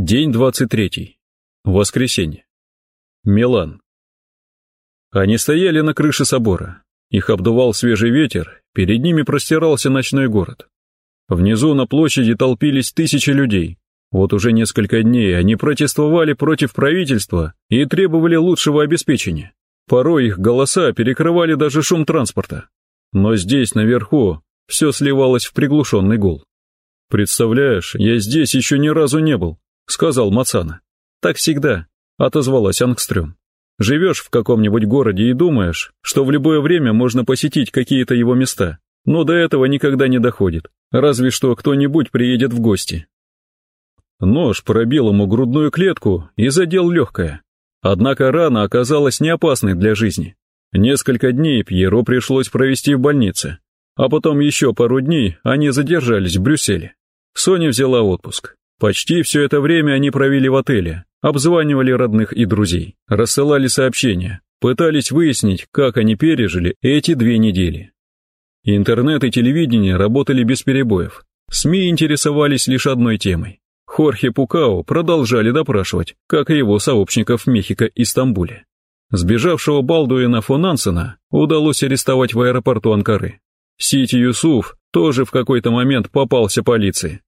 День 23. Воскресенье. Милан. Они стояли на крыше собора. Их обдувал свежий ветер, перед ними простирался ночной город. Внизу на площади толпились тысячи людей. Вот уже несколько дней они протестовали против правительства и требовали лучшего обеспечения. Порой их голоса перекрывали даже шум транспорта. Но здесь, наверху, все сливалось в приглушенный гул. «Представляешь, я здесь еще ни разу не был», — сказал Мацана. «Так всегда», — отозвалась Ангстрём. «Живешь в каком-нибудь городе и думаешь, что в любое время можно посетить какие-то его места, но до этого никогда не доходит, разве что кто-нибудь приедет в гости». Нож пробил ему грудную клетку и задел легкое. Однако рана оказалась не опасной для жизни. Несколько дней Пьеро пришлось провести в больнице, а потом еще пару дней они задержались в Брюсселе. Соня взяла отпуск. Почти все это время они провели в отеле, обзванивали родных и друзей, рассылали сообщения, пытались выяснить, как они пережили эти две недели. Интернет и телевидение работали без перебоев. СМИ интересовались лишь одной темой. Хорхе Пукао продолжали допрашивать, как и его сообщников в Мехико и Стамбуле. Сбежавшего Балдуина фон Ансена удалось арестовать в аэропорту Анкары. Сити Юсуф тоже в какой-то момент попался полиции.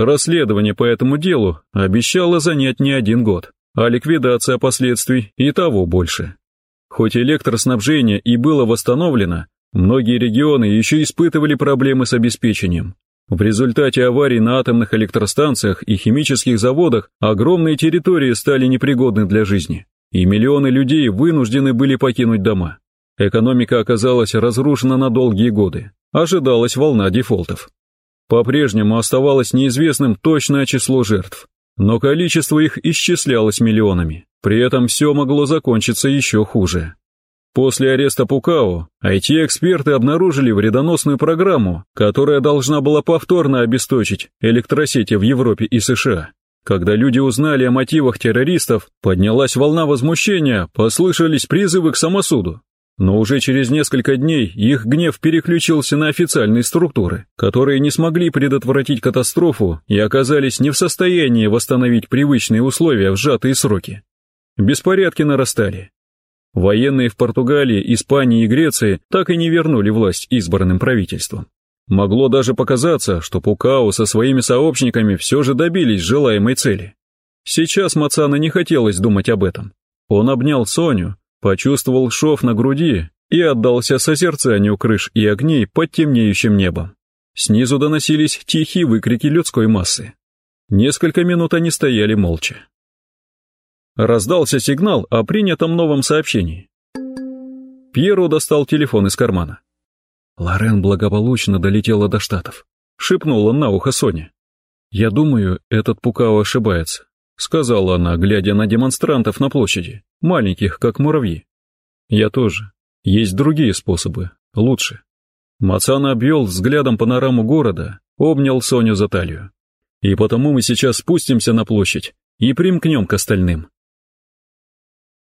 Расследование по этому делу обещало занять не один год, а ликвидация последствий и того больше. Хоть электроснабжение и было восстановлено, многие регионы еще испытывали проблемы с обеспечением. В результате аварий на атомных электростанциях и химических заводах огромные территории стали непригодны для жизни, и миллионы людей вынуждены были покинуть дома. Экономика оказалась разрушена на долгие годы, ожидалась волна дефолтов. По-прежнему оставалось неизвестным точное число жертв, но количество их исчислялось миллионами. При этом все могло закончиться еще хуже. После ареста Пукао IT-эксперты обнаружили вредоносную программу, которая должна была повторно обесточить электросети в Европе и США. Когда люди узнали о мотивах террористов, поднялась волна возмущения, послышались призывы к самосуду. Но уже через несколько дней их гнев переключился на официальные структуры, которые не смогли предотвратить катастрофу и оказались не в состоянии восстановить привычные условия в сжатые сроки. Беспорядки нарастали. Военные в Португалии, Испании и Греции так и не вернули власть избранным правительством. Могло даже показаться, что Пукао со своими сообщниками все же добились желаемой цели. Сейчас Мацана не хотелось думать об этом. Он обнял Соню, почувствовал шов на груди и отдался созерцанию крыш и огней под темнеющим небом. Снизу доносились тихие выкрики людской массы. Несколько минут они стояли молча. Раздался сигнал о принятом новом сообщении. Пьеро достал телефон из кармана. Лорен благополучно долетела до Штатов. Шепнула на ухо Соне. «Я думаю, этот Пукао ошибается сказала она, глядя на демонстрантов на площади, маленьких, как муравьи. Я тоже. Есть другие способы, лучше. Мацана обвел взглядом панораму города, обнял Соню за талию. И потому мы сейчас спустимся на площадь и примкнем к остальным.